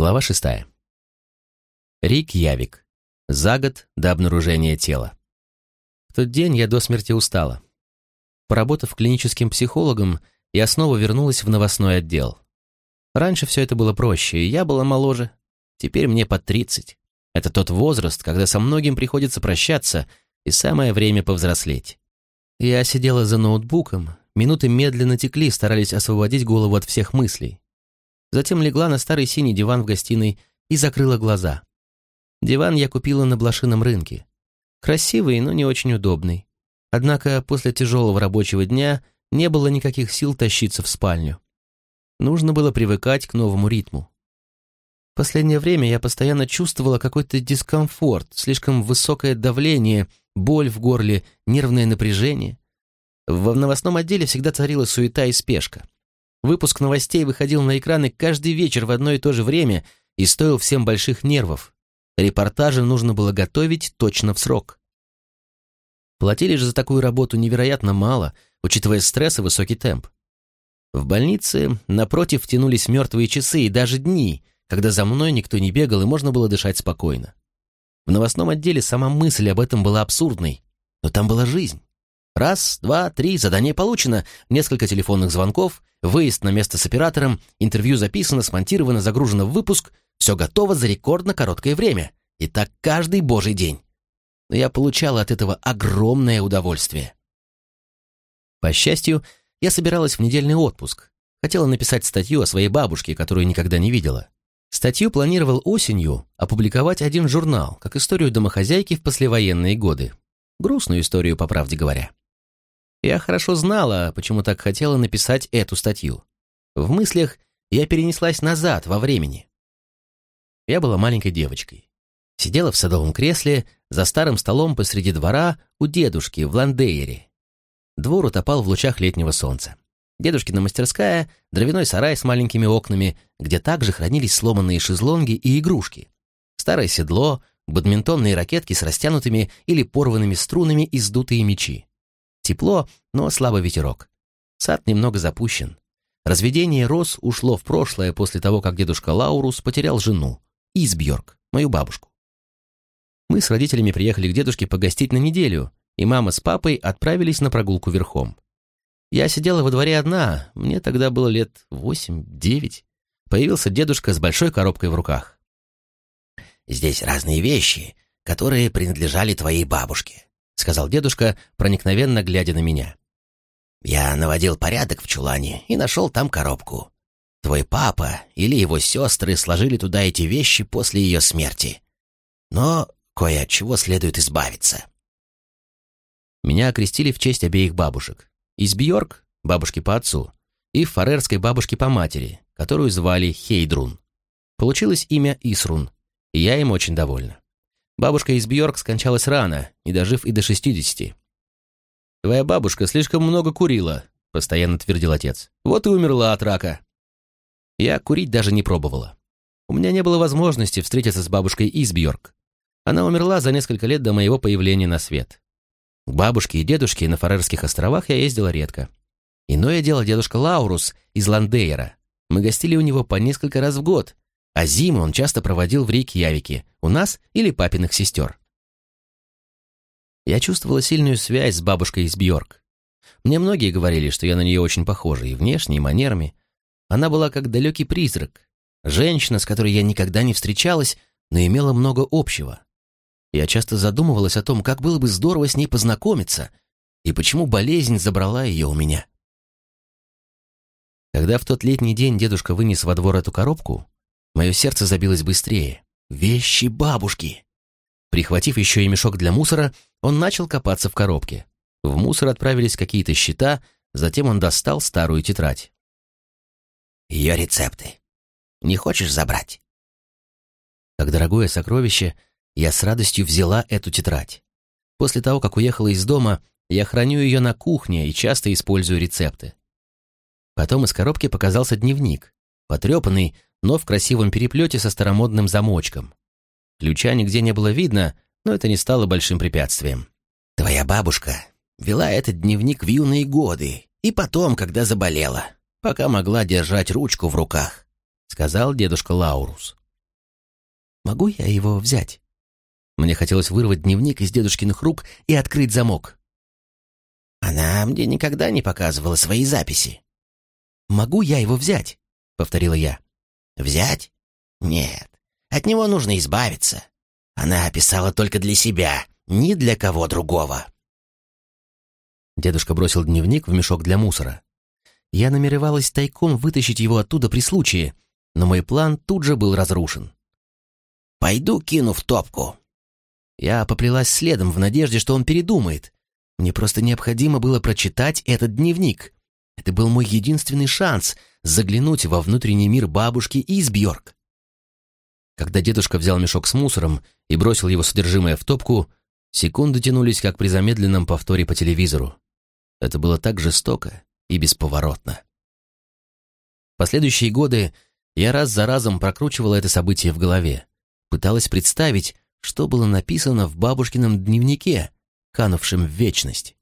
Глава шестая. Рик Явик. За год до обнаружения тела. В тот день я до смерти устала. Поработав клиническим психологом, я снова вернулась в новостной отдел. Раньше все это было проще, и я была моложе. Теперь мне под тридцать. Это тот возраст, когда со многим приходится прощаться, и самое время повзрослеть. Я сидела за ноутбуком, минуты медленно текли, старались освободить голову от всех мыслей. Затем легла на старый синий диван в гостиной и закрыла глаза. Диван я купила на блошином рынке. Красивый, но не очень удобный. Однако после тяжелого рабочего дня не было никаких сил тащиться в спальню. Нужно было привыкать к новому ритму. Последнее время я постоянно чувствовала какой-то дискомфорт, слишком высокое давление, боль в горле, нервное напряжение. В новостном отделе всегда царила суета и спешка. Выпуск новостей выходил на экраны каждый вечер в одно и то же время и стоил всем больших нервов. Репортажи нужно было готовить точно в срок. Платили же за такую работу невероятно мало, учитывая стресс и высокий темп. В больнице, напротив, тянулись мертвые часы и даже дни, когда за мной никто не бегал и можно было дышать спокойно. В новостном отделе сама мысль об этом была абсурдной, но там была жизнь. Раз, два, три, задание получено, несколько телефонных звонков, выезд на место с оператором, интервью записано, смонтировано, загружено в выпуск, все готово за рекордно короткое время. И так каждый божий день. Но я получала от этого огромное удовольствие. По счастью, я собиралась в недельный отпуск. Хотела написать статью о своей бабушке, которую никогда не видела. Статью планировал осенью опубликовать один журнал, как историю домохозяйки в послевоенные годы. Грустную историю, по правде говоря. Я хорошо знала, почему так хотела написать эту статью. В мыслях я перенеслась назад во времени. Я была маленькой девочкой. Сидела в садовом кресле за старым столом посреди двора у дедушки в Ландейере. Двор утопал в лучах летнего солнца. Дедушкина мастерская, дровяной сарай с маленькими окнами, где также хранились сломанные шезлонги и игрушки. Старое седло, бадминтонные ракетки с растянутыми или порванными струнами и сдутые мечи. Тепло, но слабый ветерок. Сад немного запущен. Разведение роз ушло в прошлое после того, как дедушка Лаурус потерял жену, Избьорг, мою бабушку. Мы с родителями приехали к дедушке погостить на неделю, и мама с папой отправились на прогулку верхом. Я сидела во дворе одна, мне тогда было лет восемь-девять. Появился дедушка с большой коробкой в руках. «Здесь разные вещи, которые принадлежали твоей бабушке сказал дедушка, проникновенно глядя на меня. «Я наводил порядок в чулане и нашел там коробку. Твой папа или его сестры сложили туда эти вещи после ее смерти. Но кое от чего следует избавиться». Меня окрестили в честь обеих бабушек. Из Бьорк, бабушки по отцу, и фарерской бабушки по матери, которую звали Хейдрун. Получилось имя Исрун, и я им очень довольна. Бабушка из Бьорк скончалась рано, не дожив и до шестидесяти. «Твоя бабушка слишком много курила», — постоянно твердил отец. «Вот и умерла от рака». Я курить даже не пробовала. У меня не было возможности встретиться с бабушкой из Бьорк. Она умерла за несколько лет до моего появления на свет. К бабушке и дедушке на Фарерских островах я ездила редко. Иное дело дедушка Лаурус из Ландейра. Мы гостили у него по несколько раз в год, а зиму он часто проводил в Рейкьявике, у нас или папиных сестер. Я чувствовала сильную связь с бабушкой из Бьорк. Мне многие говорили, что я на нее очень похожа и внешне, и манерами. Она была как далекий призрак, женщина, с которой я никогда не встречалась, но имела много общего. Я часто задумывалась о том, как было бы здорово с ней познакомиться, и почему болезнь забрала ее у меня. Когда в тот летний день дедушка вынес во двор эту коробку, Мое сердце забилось быстрее. Вещи бабушки! Прихватив еще и мешок для мусора, он начал копаться в коробке. В мусор отправились какие-то счета, затем он достал старую тетрадь. «Ее рецепты. Не хочешь забрать?» Как дорогое сокровище, я с радостью взяла эту тетрадь. После того, как уехала из дома, я храню ее на кухне и часто использую рецепты. Потом из коробки показался дневник, потрепанный, но в красивом переплете со старомодным замочком. Ключа нигде не было видно, но это не стало большим препятствием. «Твоя бабушка вела этот дневник в юные годы и потом, когда заболела, пока могла держать ручку в руках», — сказал дедушка Лаурус. Могу я его взять?» Мне хотелось вырвать дневник из дедушкиных рук и открыть замок. «Она мне никогда не показывала свои записи». «Могу я его взять?» — повторила я. «Взять? Нет. От него нужно избавиться. Она писала только для себя, ни для кого другого». Дедушка бросил дневник в мешок для мусора. Я намеревалась тайком вытащить его оттуда при случае, но мой план тут же был разрушен. «Пойду кину в топку». Я поплелась следом в надежде, что он передумает. Мне просто необходимо было прочитать этот дневник. Это был мой единственный шанс заглянуть во внутренний мир бабушки из Бьорк. Когда дедушка взял мешок с мусором и бросил его содержимое в топку, секунды тянулись, как при замедленном повторе по телевизору. Это было так жестоко и бесповоротно. Последующие годы я раз за разом прокручивала это событие в голове, пыталась представить, что было написано в бабушкином дневнике, канувшем в вечность.